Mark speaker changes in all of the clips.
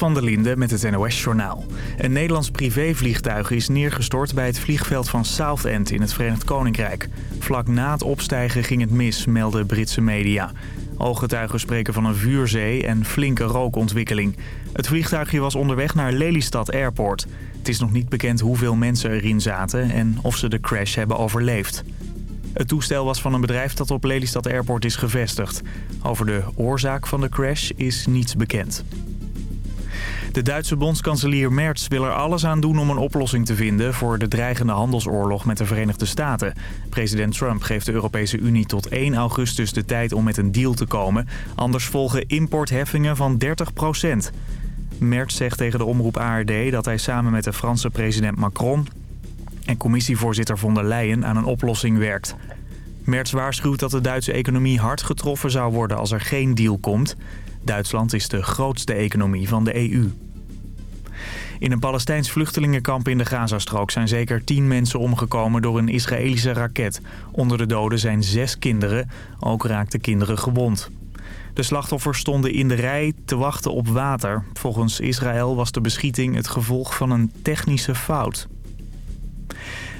Speaker 1: Van der Linde met het NOS-journaal. Een Nederlands privévliegtuig is neergestort bij het vliegveld van Southend in het Verenigd Koninkrijk. Vlak na het opstijgen ging het mis, melden Britse media. Ooggetuigen spreken van een vuurzee en flinke rookontwikkeling. Het vliegtuigje was onderweg naar Lelystad Airport. Het is nog niet bekend hoeveel mensen erin zaten en of ze de crash hebben overleefd. Het toestel was van een bedrijf dat op Lelystad Airport is gevestigd. Over de oorzaak van de crash is niets bekend. De Duitse bondskanselier Merz wil er alles aan doen om een oplossing te vinden... voor de dreigende handelsoorlog met de Verenigde Staten. President Trump geeft de Europese Unie tot 1 augustus de tijd om met een deal te komen. Anders volgen importheffingen van 30 procent. Merz zegt tegen de omroep ARD dat hij samen met de Franse president Macron... en commissievoorzitter von der Leyen aan een oplossing werkt. Merz waarschuwt dat de Duitse economie hard getroffen zou worden als er geen deal komt... Duitsland is de grootste economie van de EU. In een Palestijns vluchtelingenkamp in de Gazastrook zijn zeker tien mensen omgekomen door een Israëlische raket. Onder de doden zijn zes kinderen, ook raakten kinderen gewond. De slachtoffers stonden in de rij te wachten op water. Volgens Israël was de beschieting het gevolg van een technische fout.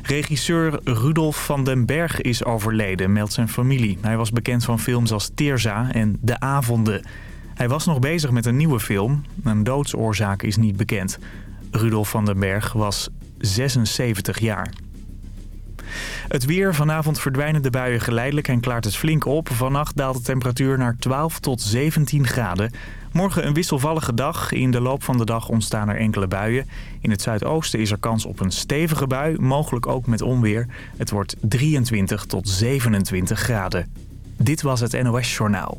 Speaker 1: Regisseur Rudolf van den Berg is overleden, meldt zijn familie. Hij was bekend van films als Teerza en De Avonden. Hij was nog bezig met een nieuwe film. Een doodsoorzaak is niet bekend. Rudolf van den Berg was 76 jaar. Het weer. Vanavond verdwijnen de buien geleidelijk en klaart het flink op. Vannacht daalt de temperatuur naar 12 tot 17 graden. Morgen een wisselvallige dag. In de loop van de dag ontstaan er enkele buien. In het zuidoosten is er kans op een stevige bui, mogelijk ook met onweer. Het wordt 23 tot 27 graden. Dit was het NOS Journaal.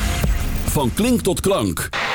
Speaker 2: Van klink tot klank.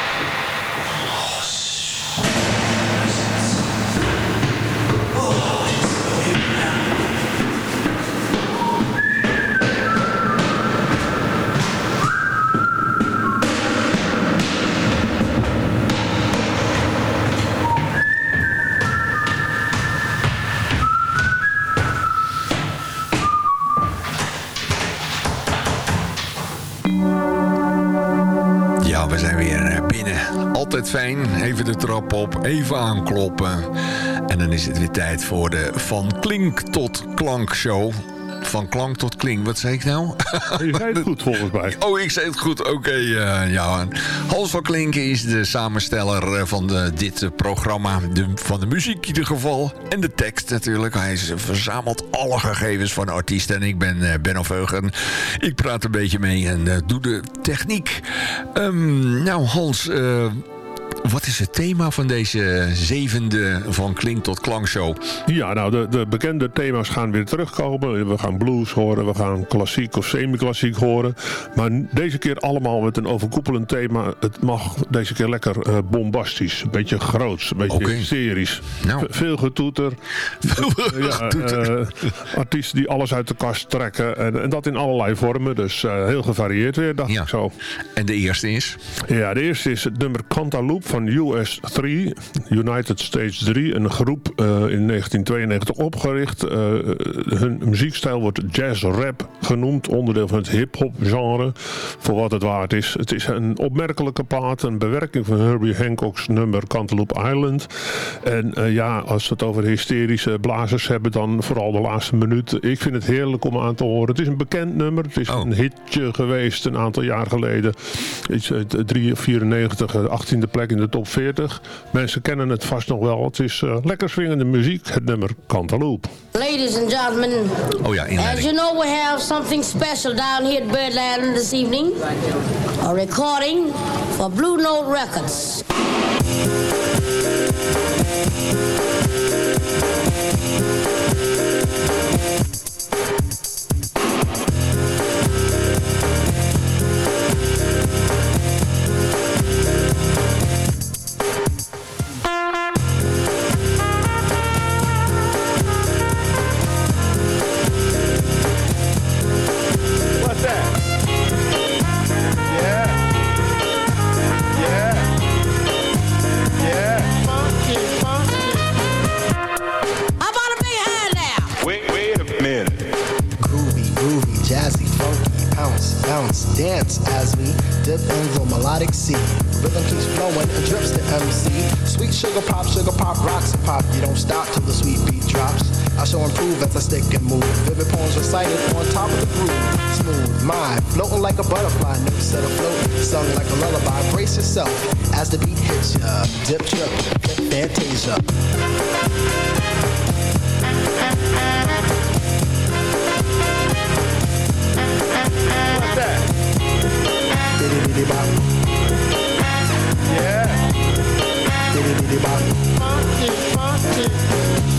Speaker 3: Fijn. Even de trap op, even aankloppen. En dan is het weer tijd voor de Van Klink tot Klank show. Van klank tot klink, wat zei ik nou?
Speaker 4: Je zei het goed volgens mij.
Speaker 3: Oh, ik zei het goed. Oké, eh, ja. Hans van Klinken is de samensteller eh, van de, dit eh, programma. De, van de muziek in ieder geval. En de tekst natuurlijk. Hij is- verzamelt alle gegevens van artiesten. En ik ben uh, Benno Veugen. Ik praat een beetje mee en doe de techniek. Ehm, nou, Hans... eh, wat is het thema van deze zevende van Klink tot Klank show?
Speaker 4: Ja, nou, de, de bekende thema's gaan weer terugkomen. We gaan blues horen, we gaan klassiek of semi-klassiek horen. Maar deze keer allemaal met een overkoepelend thema. Het mag deze keer lekker eh, bombastisch. Een beetje groots, een beetje hysterisch.
Speaker 3: Nou.
Speaker 4: Veel getoeter. ja, eh, artiesten die alles uit de kast trekken. En, en dat in allerlei vormen. Dus eh, heel gevarieerd weer, dacht
Speaker 3: Ja.
Speaker 4: ik zo.
Speaker 3: En de eerste is?
Speaker 4: Ja, de eerste is het nummer Cantaloupe van US3, United States 3. Een groep eh, in 1992 opgericht. Eh, hun muziekstijl wordt jazz-rap genoemd. Onderdeel van het hip-hop genre. Voor wat het waard is. Het is een opmerkelijke plaat. Een bewerking van Herbie Hancock's nummer Cantaloupe Island. En eh, ja, als we het over hysterische blazers hebben, dan vooral de laatste minuut. Ik vind het heerlijk om aan te horen. Het is een bekend nummer. Het is
Speaker 3: Oh.
Speaker 4: een hitje geweest een aantal jaar geleden. Iets uit 94, eh, 18e plek in de top 40. Mensen kennen het vast nog wel. Het is eh, lekker swingende muziek. Het nummer Cantaloupe.
Speaker 5: Ladies and gentlemen,
Speaker 3: Oh ja,
Speaker 5: as
Speaker 3: inleiding.
Speaker 5: you know, we have something special down here at Birdland this evening. A recording for Blue Note Records.
Speaker 6: bounce, dance as we dip in the melodic sea. Rhythm keeps flowing, it drips to MC. Sweet sugar pop, sugar pop, rocks and pop. You don't stop till the sweet beat drops. I shall improve as I stick and move. Vivid poems recited on top of the groove. Smooth mind, floating like a butterfly. Notes set afloat, sung like a lullaby. Brace yourself as the beat hits ya. Dip, trip, fantasia.
Speaker 4: That? Yeah. Funky.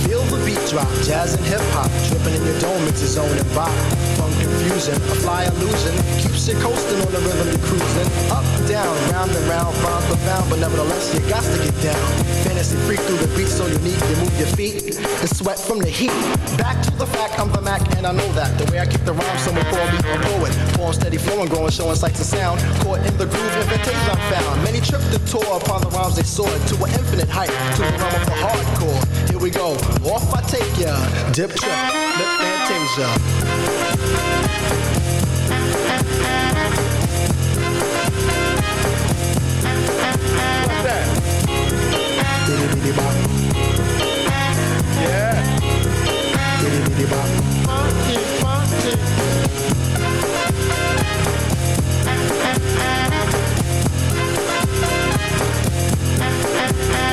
Speaker 6: Feel the beat drop, jazz and hip hop, dripping in your dome, it's a zone and bop. Funk confusion, a fly illusion, keeps you coasting on the rhythm you're cruising. Up, and down, round and round, rhymes profound, but nevertheless you got to get down. Fantasy freak through the beat, so unique, you move your feet and sweat from the heat. Back to the fact, I'm the Mac, and I know that. The way I kick the rhyme, someone call me a poet. Form steady flowing, growing, showing sights and sound. Caught in the groove, invitation I found. Many tripped the tour upon the rhymes they soared to an infinite height, to the realm of the hardcore. Here we go, off I take ya. Dip trip, lip fantasia.
Speaker 4: Yeah.
Speaker 6: Bitty bitty bop.
Speaker 4: Funky, funky.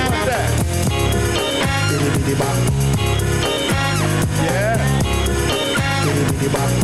Speaker 4: What's that?
Speaker 6: Bitty bitty bop.
Speaker 4: Yeah.
Speaker 6: Bitty bitty bop.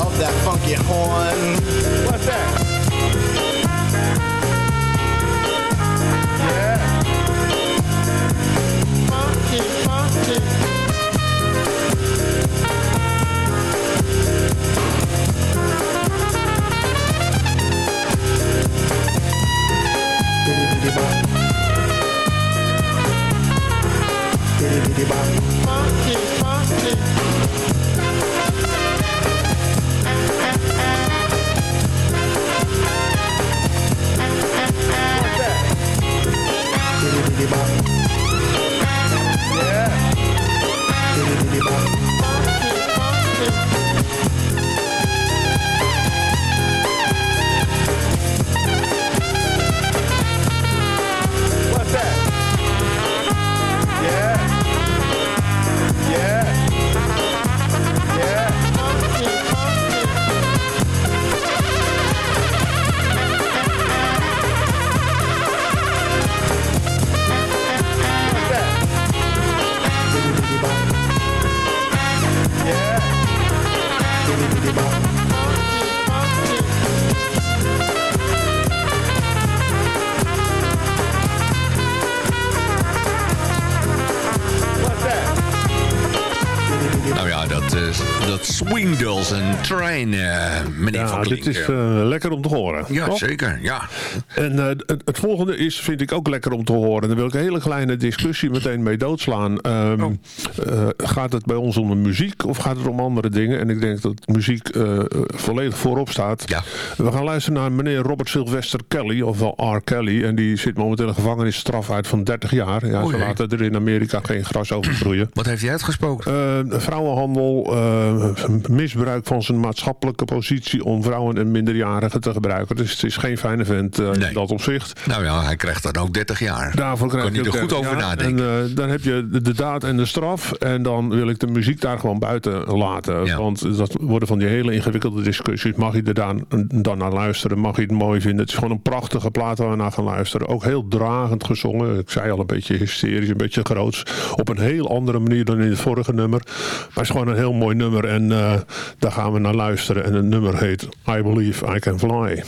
Speaker 6: of that funky horn.
Speaker 4: What's that? Yeah. Funky, funky.
Speaker 6: Diddy diddy bop. Diddy diddy bop.
Speaker 4: Funky, funky.
Speaker 3: Dat Swing Girls en Train, eh, meneer
Speaker 4: Ja,
Speaker 3: Van
Speaker 4: dit is eh, lekker om te horen.
Speaker 3: ja,
Speaker 4: toch?
Speaker 3: zeker. Ja.
Speaker 4: En eh, het, het volgende is, vind ik ook lekker om te horen. Daar wil ik een hele kleine discussie meteen mee doodslaan. Ehm,
Speaker 3: Oh.
Speaker 4: eh, gaat het bij ons om de muziek of gaat het om andere dingen? En ik denk dat muziek eh, volledig voorop staat.
Speaker 3: Ja.
Speaker 4: We gaan luisteren naar meneer Robert Sylvester Kelly, ofwel R. Kelly. En die zit momenteel een gevangenisstraf uit van 30 jaar. Ja, ze laten er in Amerika geen gras over groeien.
Speaker 3: Wat heeft hij uitgesproken?
Speaker 4: Eh, vrouwenhandel, misbruik van zijn maatschappelijke positie om vrouwen en minderjarigen te gebruiken. Dus het is geen fijne vent eh,
Speaker 3: Nee.
Speaker 4: dat opzicht.
Speaker 3: nou ja, hij krijgt dan ook 30 jaar.
Speaker 4: Daarvoor krijg
Speaker 3: kan
Speaker 4: je
Speaker 3: er goed over nadenken.
Speaker 4: En eh, dan heb je de, de daad en de straf. En dan wil ik de muziek daar gewoon buiten laten.
Speaker 3: Ja.
Speaker 4: Want dat worden van die hele ingewikkelde discussies. Mag je er dan, dan naar luisteren? Mag je het mooi vinden? Het is gewoon een prachtige plaat waar we naar gaan luisteren. Ook heel dragend gezongen. Ik zei al een beetje hysterisch, een beetje groots. Op een heel andere manier dan in het vorige nummer. Maar het is gewoon een heel mooi nummer. En eh, daar gaan we naar luisteren. En het nummer heet I Believe I Can Fly.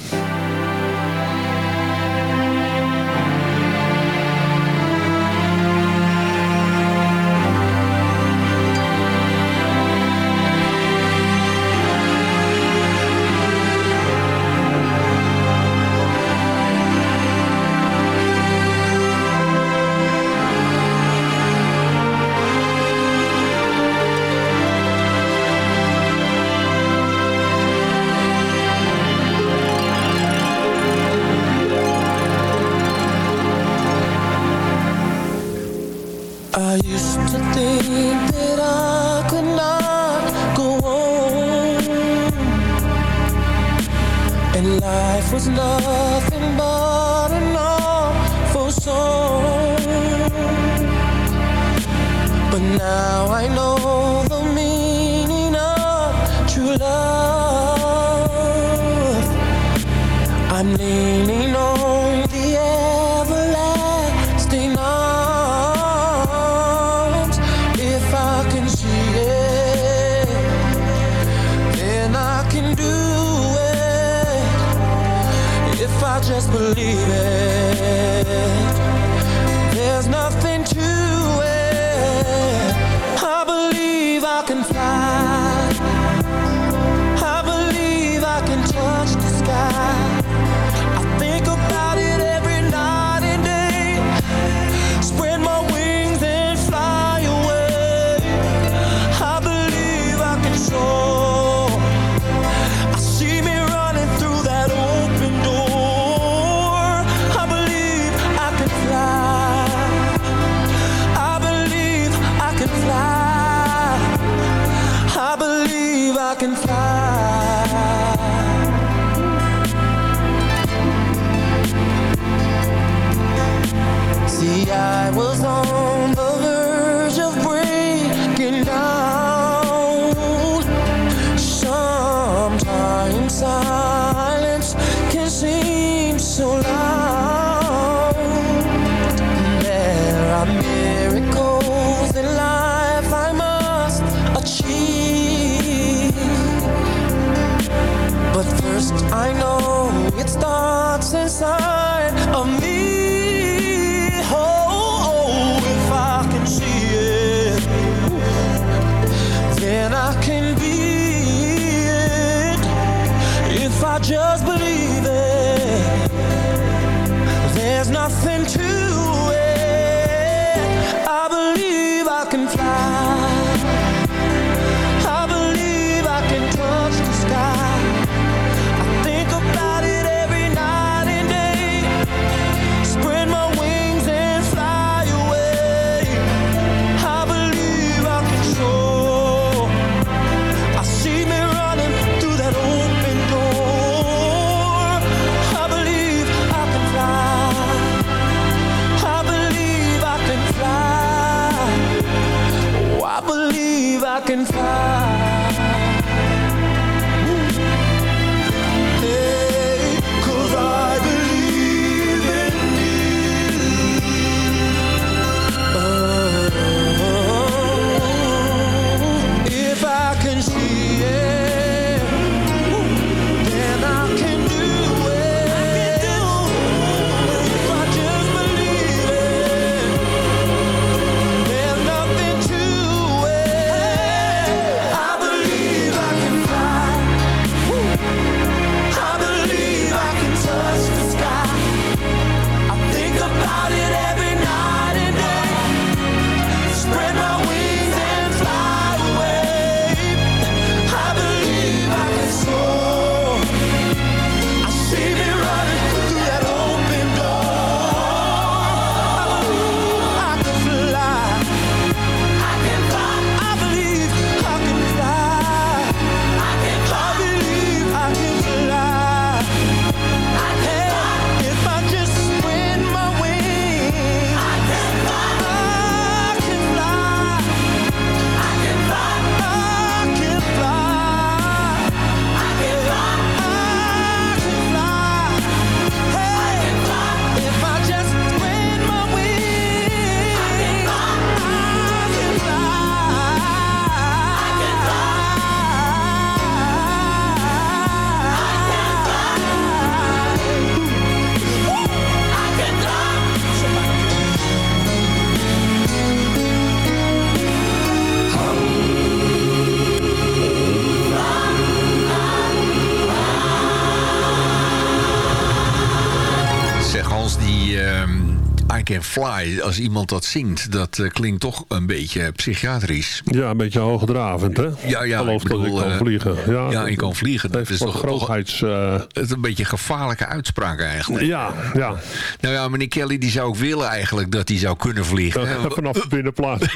Speaker 6: Fly,
Speaker 3: als iemand dat zingt, dat eh, klinkt toch een beetje psychiatrisch.
Speaker 4: Ja, een beetje hoogdravend, hè?
Speaker 3: Ja, ja,
Speaker 4: Geloof
Speaker 3: ik bedoel,
Speaker 4: dat ik kan
Speaker 3: eh,
Speaker 4: vliegen. Ja,
Speaker 3: Ja, je kan vliegen.
Speaker 4: Het
Speaker 3: Dat is toch,
Speaker 4: grootheids... eh,
Speaker 3: het is een beetje een gevaarlijke uitspraak eigenlijk.
Speaker 4: ja, ja.
Speaker 3: Nou ja, meneer Kelly die zou ook willen eigenlijk dat hij zou kunnen vliegen. hè?
Speaker 4: Vanaf de binnenplaats.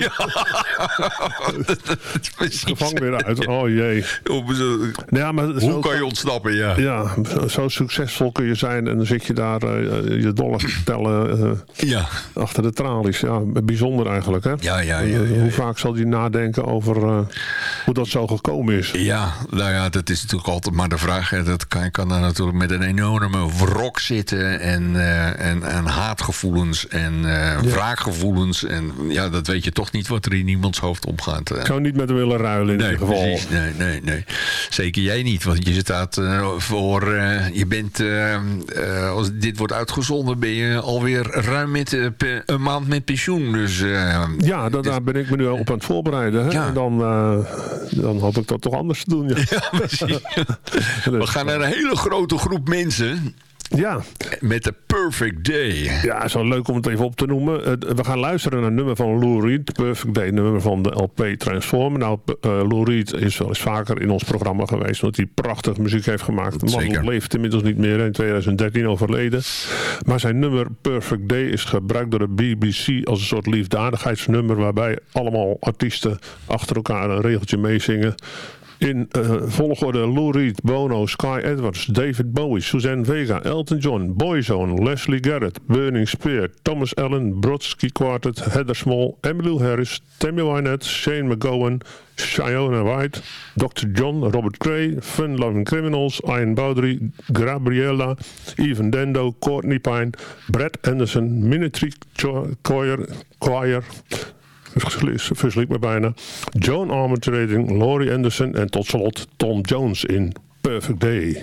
Speaker 3: Precies.
Speaker 4: Gevang weer uit. Oh jee. Ja, maar zo,
Speaker 3: Hoe kan je ontsnappen, ja.
Speaker 4: Ja, zo- succesvol kun je zijn en dan zit je daar je dollars te tellen
Speaker 3: Ja,
Speaker 4: achter de tralies. Ja, bijzonder eigenlijk, hè?
Speaker 3: ja, ja. Ja,
Speaker 4: Hoe vaak zal hij nadenken over eh, hoe dat zo gekomen is?
Speaker 3: Ja, nou ja, dat is natuurlijk altijd maar de vraag. Hè. Dat kan, kan daar natuurlijk met een enorme wrok zitten. En, eh, en, en haatgevoelens en eh wraakgevoelens. En ja, dat weet je toch niet wat er in iemands hoofd omgaat.
Speaker 4: Ik zou niet met hem willen ruilen in
Speaker 3: Nee,
Speaker 4: ieder geval.
Speaker 3: precies. Nee, nee, nee. Zeker jij niet. Want je staat voor... je bent... als dit wordt uitgezonden... ben je alweer ruim met, een maand met pensioen. Dus... eh,
Speaker 4: Ja, daar ben ik me nu op aan het voorbereiden. Hè?
Speaker 3: Ja.
Speaker 4: En dan, eh, dan hoop ik dat toch anders te doen. Ja,
Speaker 3: ja, precies. We
Speaker 4: Dus,
Speaker 3: gaan naar een hele grote groep mensen...
Speaker 4: ja.
Speaker 3: met de Perfect Day.
Speaker 4: Ja, zo leuk om het even op te noemen. Het- we gaan luisteren naar een nummer van Lou Reed. Perfect Day, nummer van de LP Transform. Nou, uh, Lou Reed is wel eens vaker in ons programma geweest. Omdat hij prachtig muziek heeft gemaakt. De man leeft inmiddels niet meer. In 2013 overleden. Maar zijn nummer Perfect Day is gebruikt door de BBC als een soort liefdadigheidsnummer. Waarbij allemaal artiesten achter elkaar een regeltje meezingen. In eh, volgorde Lou Reed, Bono, Sky Edwards, David Bowie, Suzanne Vega, Elton John, Boyzone, Leslie Garrett, Burning Spear, Thomas Allen, Brodsky Quartet, Heather Small, Emmylou Harris, Tammy Wynette, Shane McGowan, Shiona White, Dr. John, Robert Gray, Fun Loving Criminals, Ian Bowdry, Gabriella, Even Dendo, Courtney Pine, Brad Anderson, Minitry Choir, Choir versliep me bijna. Joan Armatrading, Laurie Anderson en tot slot Tom Jones in Perfect Day.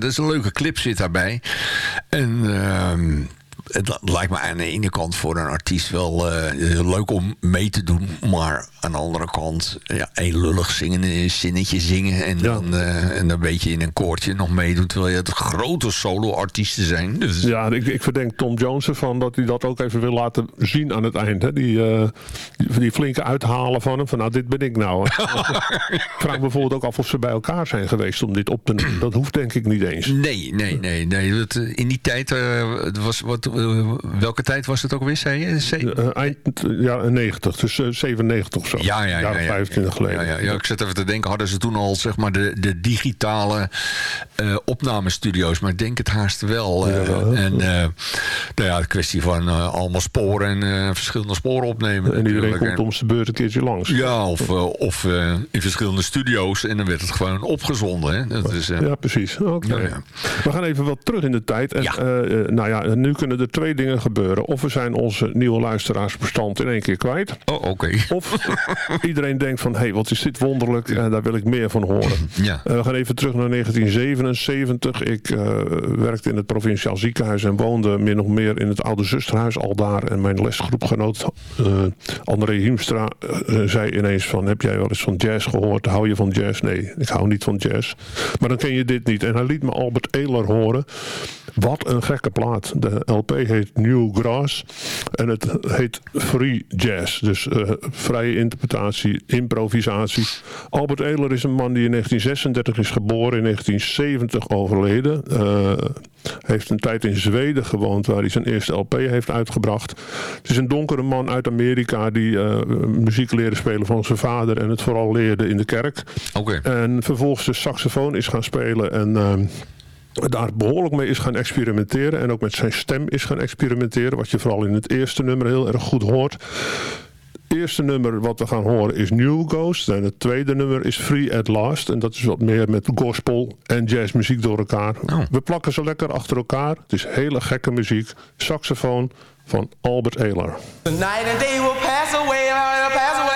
Speaker 3: dat is een leuke clip zit daarbij. En ehm, het li- lijkt me aan de ene kant voor een artiest wel eh, leuk om mee te doen. Maar aan de andere kant, ja, een lullig zingen, een zinnetje zingen. En,
Speaker 4: Ja.
Speaker 3: dan, eh, en een beetje in een koortje nog meedoen. Terwijl je het grote solo-artiesten zijn. Dus
Speaker 4: Ja, ik, ik verdenk Tom Jones ervan dat hij dat ook even wil laten zien aan het eind. Hè? Die, eh, die, die flinke uithalen van hem. Van nou, dit ben ik nou. ik vraag bijvoorbeeld ook af of ze bij elkaar zijn geweest om dit op te nemen. Dat hoeft denk ik niet eens.
Speaker 3: Nee, nee, nee. nee. Dat, eh, in die tijd, eh, was, wat, eh, welke tijd was het ook weer, zei je? Ze-
Speaker 4: Eh, eind jaren 90, dus eh, 97 of zo.
Speaker 3: Ja, ja, ja. Ja,
Speaker 4: 25 geleden.
Speaker 3: Ja, ja, ja, ik zit even te denken, hadden ze toen al zeg maar de, de digitale eh, opnamestudio's? Maar ik denk het haast wel. eh,
Speaker 4: Ja,
Speaker 3: en eh, nou ja, de kwestie van eh, allemaal sporen en eh, verschillende sporen opnemen.
Speaker 4: En iedereen
Speaker 3: natuurlijk.
Speaker 4: komt om zijn beurt een keertje langs.
Speaker 3: Ja, of, eh, of eh, in verschillende studio's en dan werd het gewoon opgezonden. Hè? Dat is, eh,
Speaker 4: Ja, precies. Oké.
Speaker 3: Ja, ja.
Speaker 4: We gaan even wat terug in de tijd. En,
Speaker 3: Ja.
Speaker 4: eh, eh, nou ja, nu kunnen er twee dingen gebeuren. Of we zijn onze nieuwe luisteraarsbestand in één keer kwijt.
Speaker 3: Oh, oké.
Speaker 4: Of iedereen denkt van, hé, hey, wat is dit wonderlijk. En daar wil ik meer van horen.
Speaker 3: Ja.
Speaker 4: Eh, we gaan even terug naar 1977. Ik eh, werkte in het provinciaal ziekenhuis en woonde min of meer in het oude zusterhuis al daar. En mijn lesgroepgenoot uh, André Hiemstra zei ineens van, heb jij wel eens van jazz gehoord? Hou je van jazz? Nee, ik hou niet van jazz. Maar dan ken je dit niet. En hij liet me Albert Ehler horen. Wat een gekke plaat. De LP heet New Grass. En het heet Free Jazz. Dus uh, vrije interpretatie, improvisatie. Albert Ehler is een man die in 1936 is geboren. In 1970 overleden. Uh, heeft een tijd in Zweden gewoond waar hij zijn eerste LP heeft uitgebracht. Het is een donkere man uit Amerika die uh, muziek leerde spelen van zijn vader en het vooral leerde in de kerk.
Speaker 3: Okay.
Speaker 4: En vervolgens de saxofoon is gaan spelen en uh, daar behoorlijk mee is gaan experimenteren. En ook met zijn stem is gaan experimenteren. Wat je vooral in het eerste nummer heel erg goed hoort. Het eerste nummer wat we gaan horen is New Ghost. En het tweede nummer is Free at Last. En dat is wat meer met gospel en jazzmuziek door elkaar. Oh. We plakken ze lekker achter elkaar. Het is hele gekke muziek. Saxofoon van Albert Ehler.
Speaker 7: The night and day will pass away, pass away.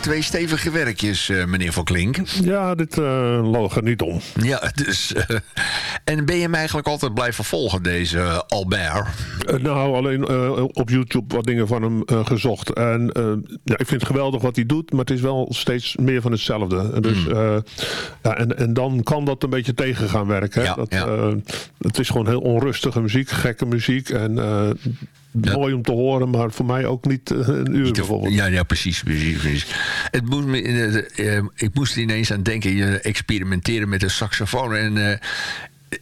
Speaker 3: Twee stevige werkjes, eh, meneer Van Klink.
Speaker 4: Ja, dit uh, loog er niet om.
Speaker 3: Ja, dus... eh, en ben je hem eigenlijk altijd blijven volgen, deze eh, Albert?
Speaker 4: Eh, nou, alleen eh, op YouTube wat dingen van hem eh, gezocht. En eh, ja, ik vind het geweldig wat hij doet, maar het is wel steeds meer van hetzelfde. Dus, eh, ja, en, en dan kan dat een beetje tegen gaan werken. Hè?
Speaker 3: Ja,
Speaker 4: dat,
Speaker 3: ja.
Speaker 4: eh, het is gewoon heel onrustige muziek, gekke muziek. En mooi om te horen, maar voor mij ook niet eh, een uur bijvoorbeeld.
Speaker 3: Ja, ja precies. precies, precies. Het moest me, eh, ik moest er ineens aan denken, je experimenteren met een saxofoon. En eh,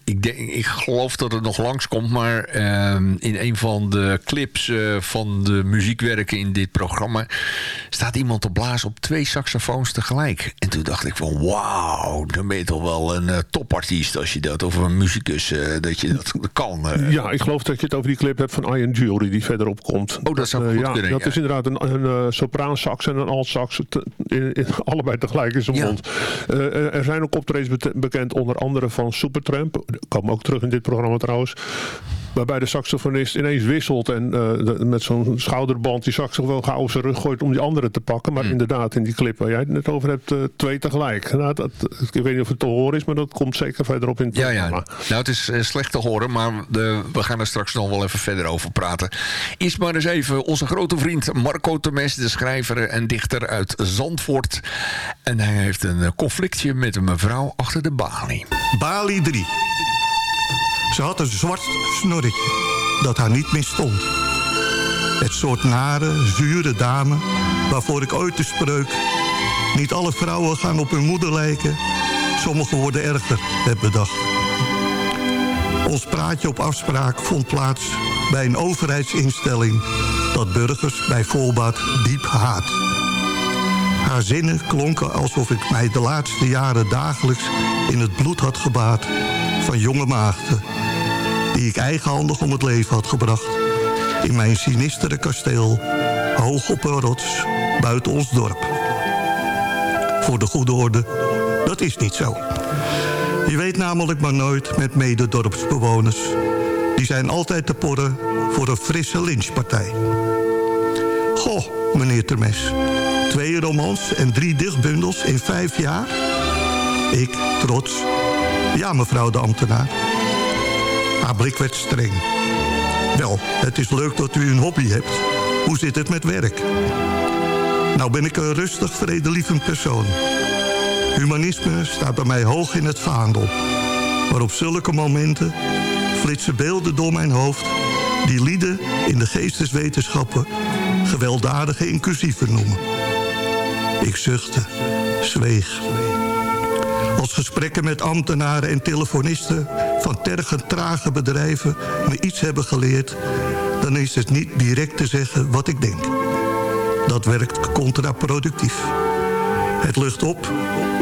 Speaker 3: ik, denk, ik geloof dat het nog langskomt, maar ehm, in een van de clips eh, van de muziekwerken in dit programma staat iemand te blazen op twee saxofoons tegelijk. En toen dacht ik van wauw, dan ben je toch wel een eh, topartiest als je dat, of een muzikus, eh, dat je dat kan.
Speaker 4: Ja, ik geloof dat je het over die clip hebt van Ian Jury die verderop komt.
Speaker 3: Oh, dat zou goed
Speaker 4: ja,
Speaker 3: kunnen,
Speaker 4: Dat
Speaker 3: ja.
Speaker 4: is inderdaad een, een sopraansax en een altsax in, in- allebei tegelijk in zijn
Speaker 3: Ja.
Speaker 4: mond. Er zijn ook optredens bekend onder andere van Supertramp. Komen ook terug in dit programma trouwens. Waarbij de saxofonist ineens wisselt en eh, de- met zo'n schouderband die saxofoon gauw op zijn rug gooit om die andere te pakken.
Speaker 3: Hmm.
Speaker 4: Maar inderdaad, in die clip waar jij het net over hebt, eh, twee tegelijk. Nou, dat, ik weet niet of het te horen is, maar dat komt zeker verderop in het
Speaker 3: Ja, ja.
Speaker 4: programma.
Speaker 3: Nou, het is eh, slecht te horen, maar de, we gaan er straks nog wel even verder over praten. Eerst maar eens even onze grote vriend Marco Temes, de schrijver en dichter uit Zandvoort. En hij heeft een conflictje met een mevrouw achter de balie.
Speaker 8: Bali 3. Ze had een zwart snorretje dat haar niet misstond. Het soort nare, zure dame waarvoor ik ooit de spreuk... niet alle vrouwen gaan op hun moeder lijken, sommigen worden erger, heb bedacht. Ons praatje op afspraak vond plaats bij een overheidsinstelling... dat burgers bij volbaat diep haat. Haar zinnen klonken alsof ik mij de laatste jaren dagelijks in het bloed had gebaad van jonge maagden. Die ik eigenhandig om het leven had gebracht. In mijn sinistere kasteel, hoog op een rots, buiten ons dorp. Voor de goede orde, dat is niet zo. Je weet namelijk maar nooit met mededorpsbewoners. Die zijn altijd te porren voor een frisse lynchpartij. Goh, meneer Termes. Twee romans en drie dichtbundels in vijf jaar? Ik, trots. Ja, mevrouw de ambtenaar. Haar blik werd streng. Wel, het is leuk dat u een hobby hebt. Hoe zit het met werk? Nou ben ik een rustig, vredelievend persoon. Humanisme staat bij mij hoog in het vaandel. Maar op zulke momenten flitsen beelden door mijn hoofd... die lieden in de geesteswetenschappen gewelddadige inclusieven noemen. Ik zuchtte, zweeg. Gesprekken met ambtenaren en telefonisten... van tergend trage bedrijven me iets hebben geleerd... dan is het niet direct te zeggen wat ik denk. Dat werkt contraproductief. Het lucht op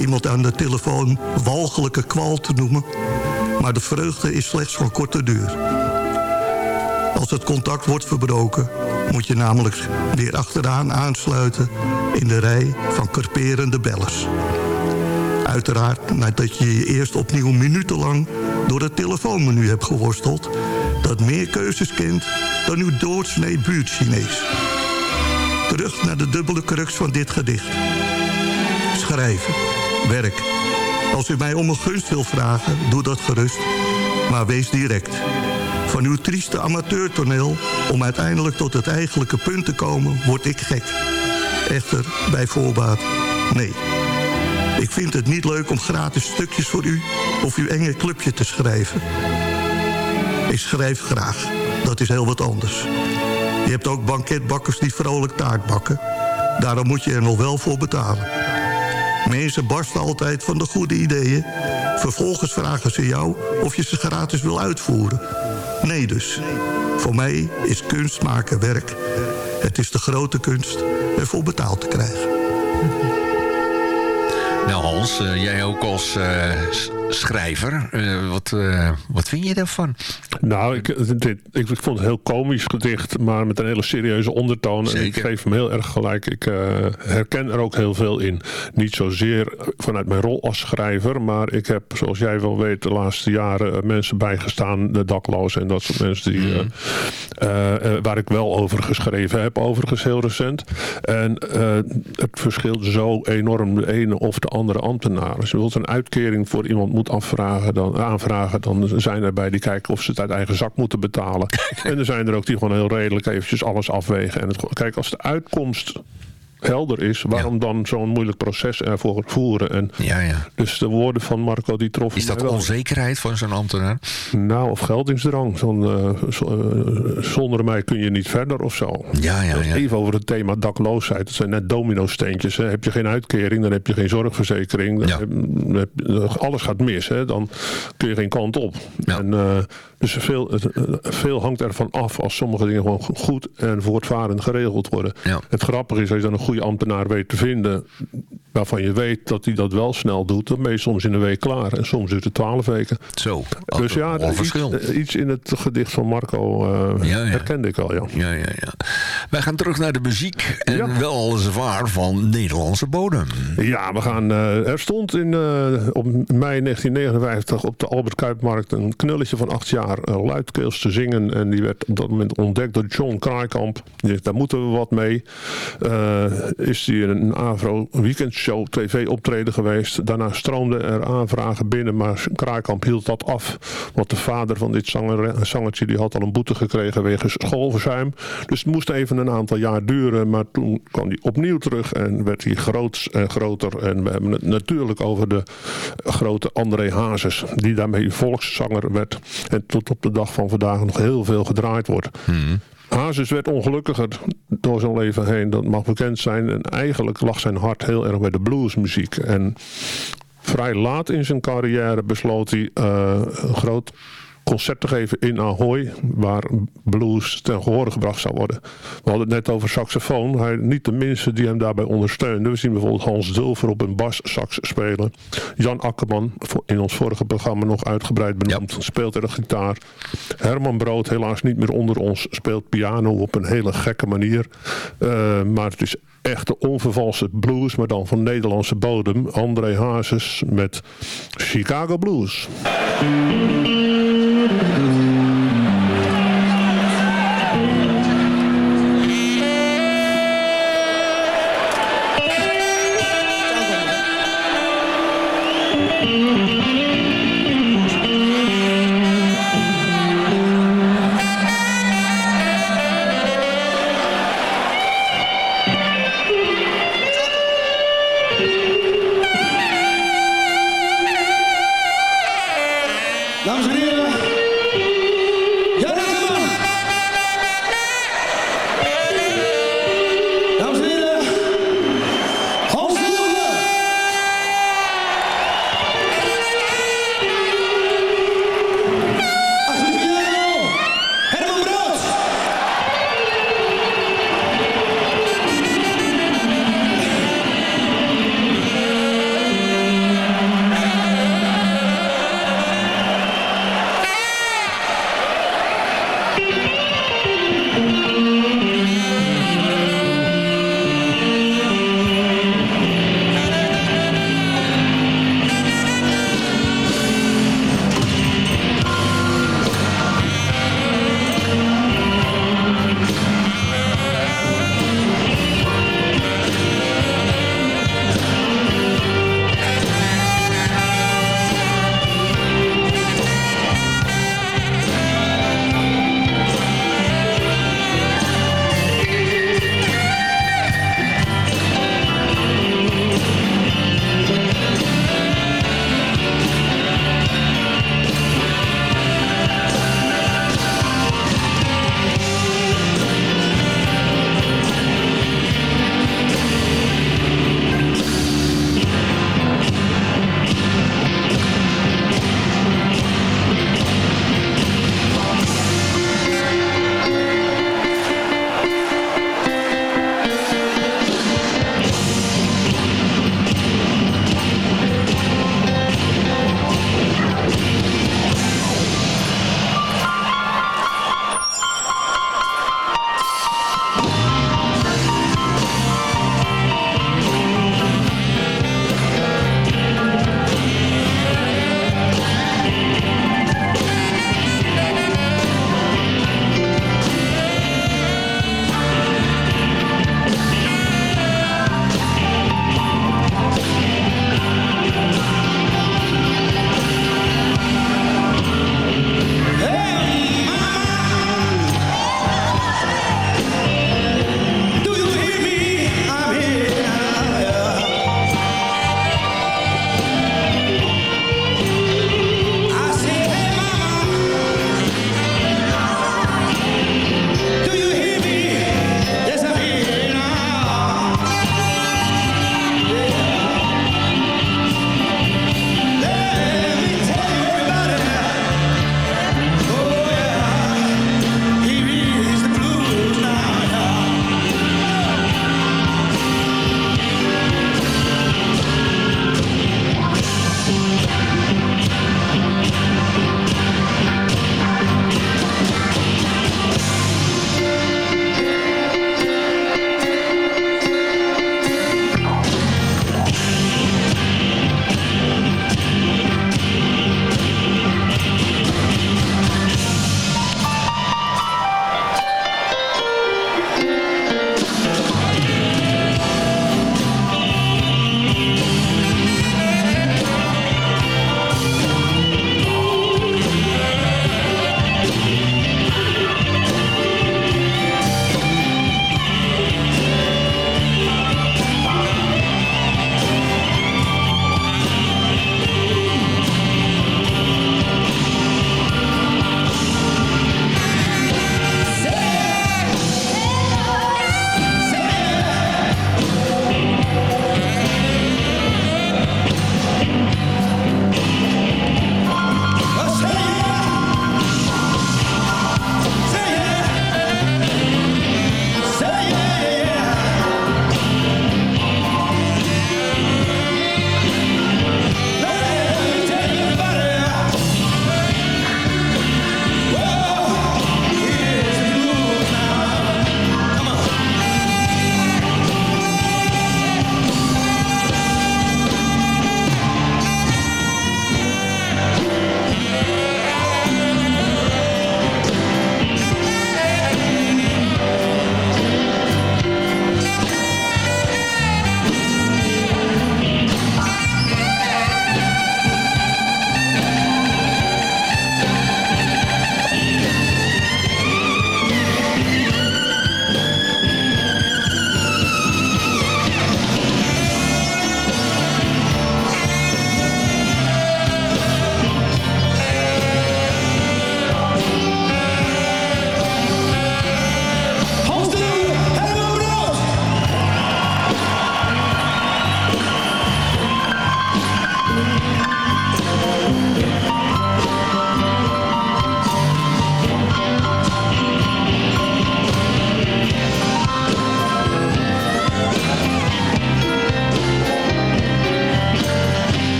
Speaker 8: iemand aan de telefoon walgelijke kwal te noemen... maar de vreugde is slechts van korte duur. Als het contact wordt verbroken... moet je namelijk weer achteraan aansluiten... in de rij van kerperende bellers. Uiteraard nadat je je eerst opnieuw minutenlang... door het telefoonmenu hebt geworsteld... dat meer keuzes kent dan uw doorsnee buurt-Chinees. Terug naar de dubbele crux van dit gedicht. Schrijven. Werk. Als u mij om een gunst wil vragen, doe dat gerust. Maar wees direct. Van uw trieste amateurtoneel, om uiteindelijk tot het eigenlijke punt te komen, word ik gek. Echter, bij voorbaat, nee. Ik vind het niet leuk om gratis stukjes voor u of uw enge clubje te schrijven. Ik schrijf graag. Dat is heel wat anders. Je hebt ook banketbakkers die vrolijk taart bakken. Daarom moet je er nog wel voor betalen. Mensen barsten altijd van de goede ideeën. Vervolgens vragen ze jou of je ze gratis wil uitvoeren. Nee dus. Voor mij is kunst maken werk. Het is de grote kunst ervoor betaald te krijgen.
Speaker 3: Nou Hans, eh, jij ook als eh, schrijver. Eh, wat, eh, wat vind je daarvan?
Speaker 4: Nou, ik, dit, ik vond het heel komisch gedicht, maar met een hele serieuze ondertoon. En ik geef hem heel erg gelijk. Ik eh, herken er ook heel veel in. Niet zozeer vanuit mijn rol als schrijver, maar ik heb, zoals jij wel weet, de laatste jaren mensen bijgestaan, de daklozen en dat soort mensen die,
Speaker 3: Mhm.
Speaker 4: waar ik wel over geschreven heb, overigens heel recent. En het verschilt zo enorm de ene of de andere ambtenaar. Je wilt een uitkering voor iemand moet afvragen, dan, aanvragen, dan zijn er bij die kijken of ze het uit eigen zak moeten betalen. en er zijn er ook die gewoon heel redelijk eventjes alles afwegen. En het, kijk, als de uitkomst helder is, waarom dan zo'n moeilijk proces ervoor voeren? En
Speaker 3: Ja, ja.
Speaker 4: dus de woorden van Marco die troffen
Speaker 3: Is dat
Speaker 4: wel.
Speaker 3: onzekerheid van zo'n ambtenaar?
Speaker 4: Nou, of geldingsdrang. Eh, eh, zonder mij kun je niet verder of zo.
Speaker 3: Ja, ja, ja.
Speaker 4: Even over het thema dakloosheid. Het zijn net domino-steentjes. Heb je geen uitkering, dan heb je geen zorgverzekering. Dan heb- heb- alles gaat mis. Hè. Dan kun je geen kant op. En, eh, dus veel, eh, veel hangt ervan af als sommige dingen gewoon goed en voortvarend geregeld worden.
Speaker 3: Ja.
Speaker 4: Het grappige is, als je dan een goede ambtenaar weet te vinden... waarvan je weet dat hij dat wel snel doet... dan ben je soms in een week klaar. En soms duurt het twaalf weken.
Speaker 3: Zo.
Speaker 4: Dus ja,
Speaker 3: al
Speaker 4: iets,
Speaker 3: verschil.
Speaker 4: eh, iets in het gedicht van Marco
Speaker 3: Ja, ja.
Speaker 4: herkende ik wel, ja.
Speaker 3: Ja, ja, ja. Wij gaan terug naar de muziek. En wel alles waar van Nederlandse bodem.
Speaker 4: Ja, we gaan. er stond in, op mei 1959 op de Albert Kuipmarkt een knulletje van acht jaar uh, luidkeels te zingen. En die werd op dat moment ontdekt door John Kraaikamp. Die daar moeten we wat mee. Eh, is hij in een Avro weekendshow tv optreden geweest. Daarna stroomden er aanvragen binnen, maar Kraaikamp hield dat af. Want de vader van dit zanger, zangertje die had al een boete gekregen wegens schoolverzuim. Dus het moest even een aantal jaar duren. Maar toen kwam hij opnieuw terug en werd hij groots en groter. En we hebben het natuurlijk over de grote André Hazes. Die daarmee volkszanger werd. En tot op de dag van vandaag nog heel veel gedraaid wordt. Hazes werd ongelukkiger door zijn leven heen. Dat mag bekend zijn. En eigenlijk lag zijn hart heel erg bij de bluesmuziek. En vrij laat in zijn carrière besloot hij eh, een groot concert te geven in Ahoy, waar blues ten gehore gebracht zou worden. We hadden het net over saxofoon. Hij niet de minste die hem daarbij ondersteunde. We zien bijvoorbeeld Hans Dulver op een bassax spelen. Jan Akkerman, in ons vorige programma nog uitgebreid benoemd, speelt er de gitaar. Herman Brood, helaas niet meer onder ons, speelt piano op een hele gekke manier. Eh, maar het is echte onvervalste blues, maar dan van Nederlandse bodem. André Hazes met Chicago Blues.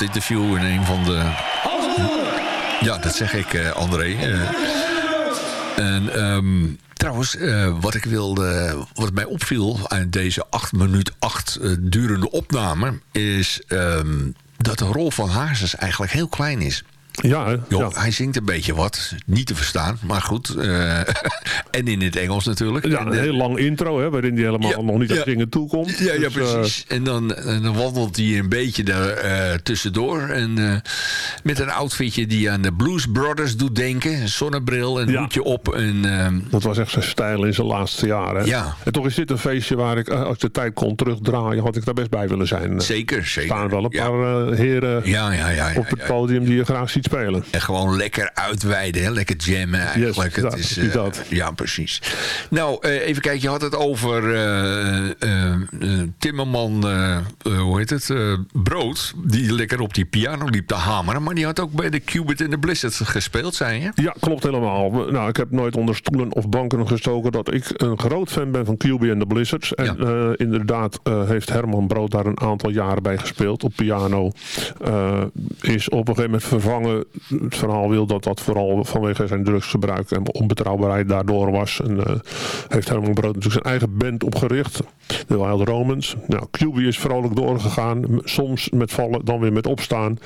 Speaker 3: Interview in een van de... Ja, dat zeg ik, eh, André. Eh, en ehm, trouwens, eh, wat ik wilde, wat mij opviel aan deze 8 minuut 8 eh, durende opname, is ehm, dat de rol van Hazes eigenlijk heel klein is.
Speaker 4: Ja, ja.
Speaker 3: Hij zingt een beetje wat, niet te verstaan, maar goed. eh, en in het Engels natuurlijk.
Speaker 4: Ja,
Speaker 3: En,
Speaker 4: een
Speaker 3: eh,
Speaker 4: heel lang intro, hè, waarin hij helemaal
Speaker 3: Ja,
Speaker 4: nog niet aan
Speaker 3: ja.
Speaker 4: zingen toekomt.
Speaker 3: ja, ja,
Speaker 4: Dus, eh,
Speaker 3: precies. en, dan, en dan wandelt hij een beetje daar eh, tussendoor. En, met een outfitje die aan de Blues Brothers doet denken. Een zonnebril, een
Speaker 4: Ja.
Speaker 3: hoedje op. En, ehm,
Speaker 4: dat was echt zijn stijl in zijn laatste jaren.
Speaker 3: Ja.
Speaker 4: En toch is dit een feestje waar ik, als ik de tijd kon terugdraaien, had ik daar best bij willen zijn.
Speaker 3: zeker,
Speaker 4: Er
Speaker 3: zeker.
Speaker 4: staan wel een
Speaker 3: Ja.
Speaker 4: paar heren
Speaker 3: Ja, ja, ja. ja,
Speaker 4: op het
Speaker 3: ja.
Speaker 4: podium die je graag ziet spelen.
Speaker 3: En gewoon lekker uitweiden, hè? lekker jammen eigenlijk.
Speaker 4: Yes,
Speaker 3: het is, eh,
Speaker 4: dat.
Speaker 3: Ja, precies. Nou, eh, even kijken. Je had het over eh, Timmerman, hoe heet het, Brood. Die lekker op die piano liep te hameren. Maar die had ook bij de Cubit in de Blizzard gespeeld, zei je?
Speaker 4: Ja, klopt helemaal. Nou, ik heb nooit onder stoelen of banken gestoken dat ik een groot fan ben van QB en de Blizzards. En inderdaad heeft Herman Brood daar een aantal jaren bij gespeeld op piano. Is op een gegeven moment vervangen. Het verhaal wil dat dat vooral vanwege zijn drugsgebruik en onbetrouwbaarheid daardoor was. En eh, heeft Herman Brood natuurlijk zijn eigen band opgericht. De Wild Romans. Nou, QB is vrolijk doorgegaan. Soms met vallen, dan weer met opstaan.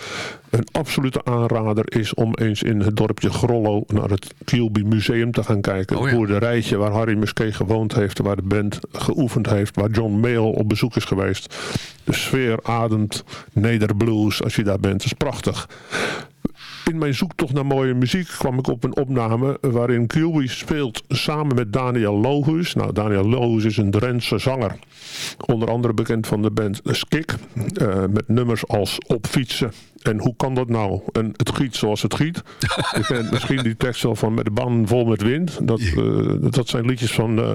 Speaker 4: Een absolute aanrader is om eens in het dorpje Grollo naar het Kielby Museum te gaan kijken.
Speaker 3: Oh ja.
Speaker 4: Het boerderijtje waar Harry Musquet gewoond heeft, waar de band geoefend heeft, waar John Mayall op bezoek is geweest. De sfeer ademt nederblues als je daar bent. Dat is prachtig. In mijn zoektocht naar mooie muziek kwam ik op een opname waarin QB speelt samen met Daniel Lohuis. Nou, Daniel Lohuis is een Drentse zanger. Onder andere bekend van de band Skik. eh, met nummers als Op fietsen. En hoe kan dat nou? En het giet zoals het giet. Je kent misschien die tekst wel van Met de ban vol met wind. Dat, eh, dat zijn liedjes van uh.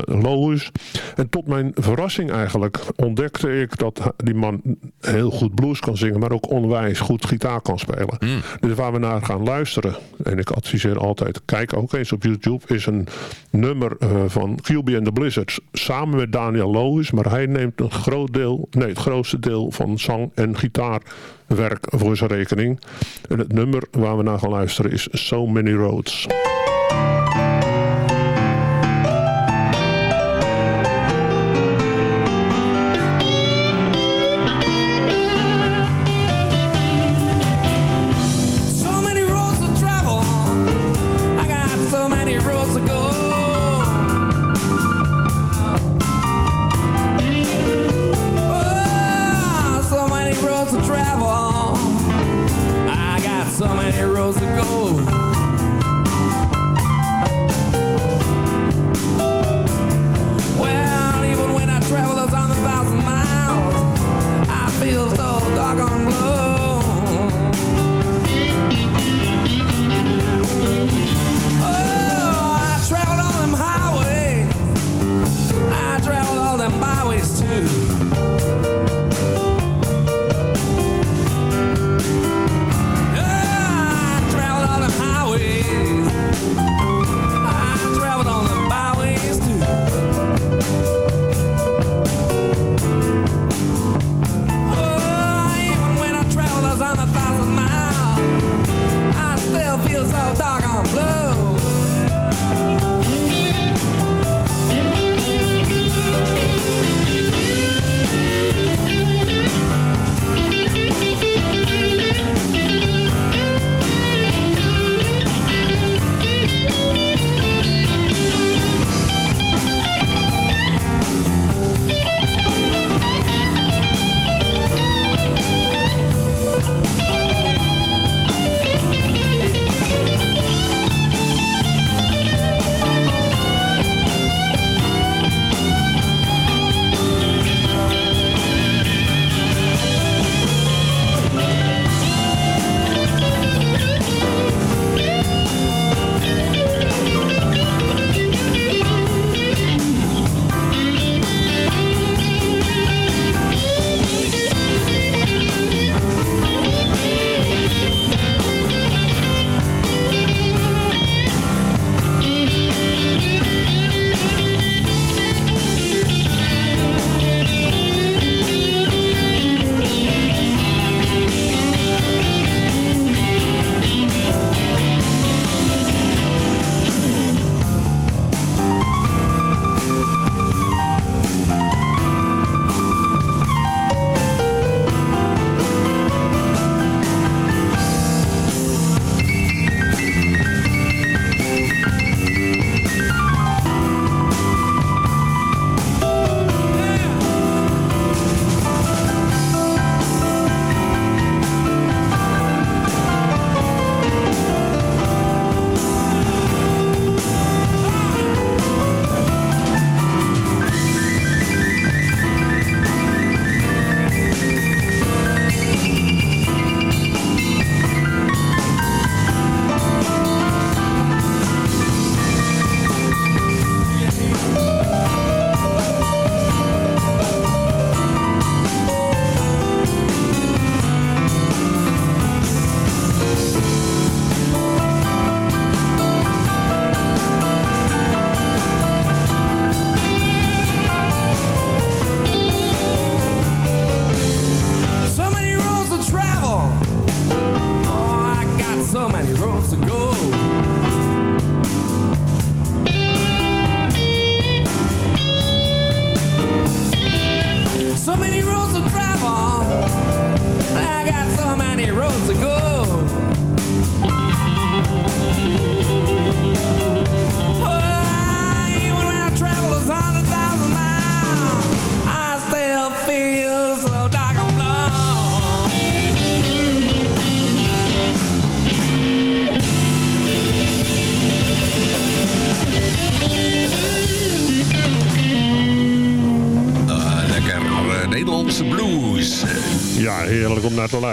Speaker 4: En tot mijn verrassing eigenlijk ontdekte ik dat die man heel goed blues kan zingen. Maar ook onwijs goed gitaar kan spelen. Dus waar we naar gaan luisteren. En ik adviseer altijd, kijk ook eens op YouTube. Is een nummer eh, van QB and the Blizzards. Samen met Daniel Lohuis. Maar hij neemt een groot deel, nee het grootste deel van zang en gitaarwerk voor zijn rekening. En het nummer waar we naar gaan luisteren is So Many Roads.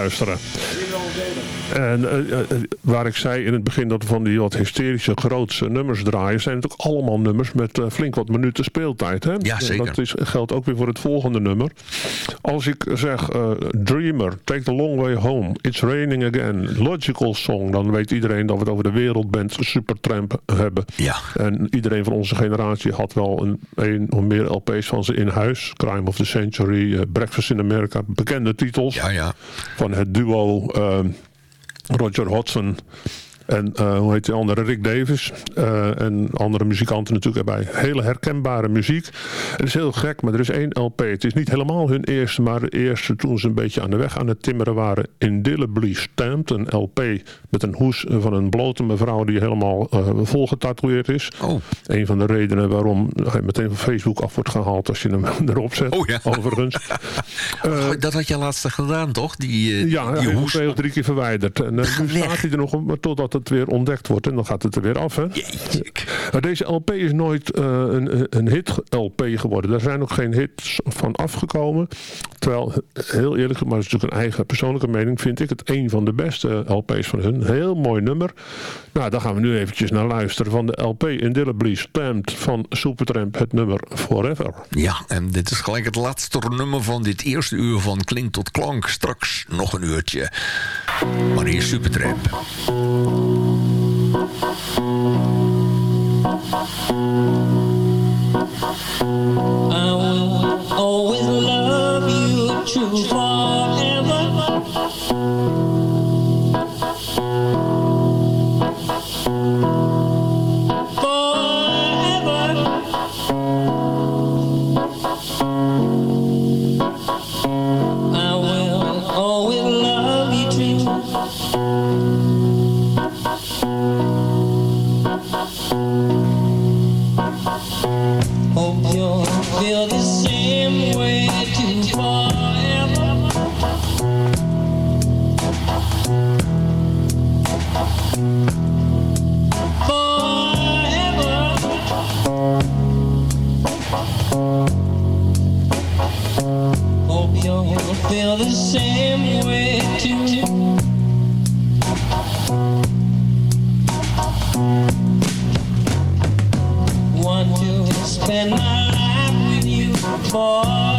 Speaker 4: Luisteren. En eh, eh, waar ik zei in het begin dat we van die wat hysterische grootse nummers draaien, zijn het ook allemaal nummers met eh, flink wat minuten speeltijd. Hè?
Speaker 3: Ja, zeker.
Speaker 4: Dat is, geldt ook weer voor het volgende nummer. Als ik zeg eh, Dreamer, Take the Long Way Home, It's Raining Again, Logical Song, dan weet iedereen dat we het over de wereldband Supertramp hebben.
Speaker 3: Ja.
Speaker 4: En iedereen van onze generatie had wel een, een of meer LP's van ze in huis. Crime of the Century, eh, Breakfast in America, bekende titels
Speaker 3: Ja, ja.
Speaker 4: van het duo Roger Hodgson en eh, hoe heet die andere, Rick Davis. eh, en andere muzikanten natuurlijk erbij. Hele herkenbare muziek. Het is heel gek, maar er is één LP. Het is niet helemaal hun eerste, maar de eerste toen ze een beetje aan de weg aan het timmeren waren. Indelibly Stamped, een LP met een hoes van een blote mevrouw die helemaal eh vol getatoeëerd is.
Speaker 3: Oh.
Speaker 4: Een van de redenen waarom hij meteen van Facebook af wordt gehaald als je hem erop zet.
Speaker 3: Oh ja.
Speaker 4: Overigens.
Speaker 3: Oh, dat had je laatst gedaan, toch? Die,
Speaker 4: Ja,
Speaker 3: die hoes.
Speaker 4: twee of drie keer verwijderd. En nu staat hij er nog maar totdat het weer ontdekt wordt. En dan gaat het er weer af. Hè? Maar deze LP is nooit eh, een, een hit-LP geworden. Daar zijn ook geen hits van afgekomen. Terwijl, heel eerlijk, maar dat is natuurlijk een eigen persoonlijke mening... vind ik het een van de beste LP's van hun. Heel mooi nummer. Nou, daar gaan we nu eventjes naar luisteren. Van de LP Indelibly Stamped van Supertramp. Het nummer Forever.
Speaker 3: Ja, en dit is gelijk het laatste nummer van dit eerste uur van Klink tot Klank. Straks nog een uurtje. Maar hier Supertramp.
Speaker 9: I will always love you true forever. You'll feel the same way too forever. Hope you'll feel the same way spend my life with you forever.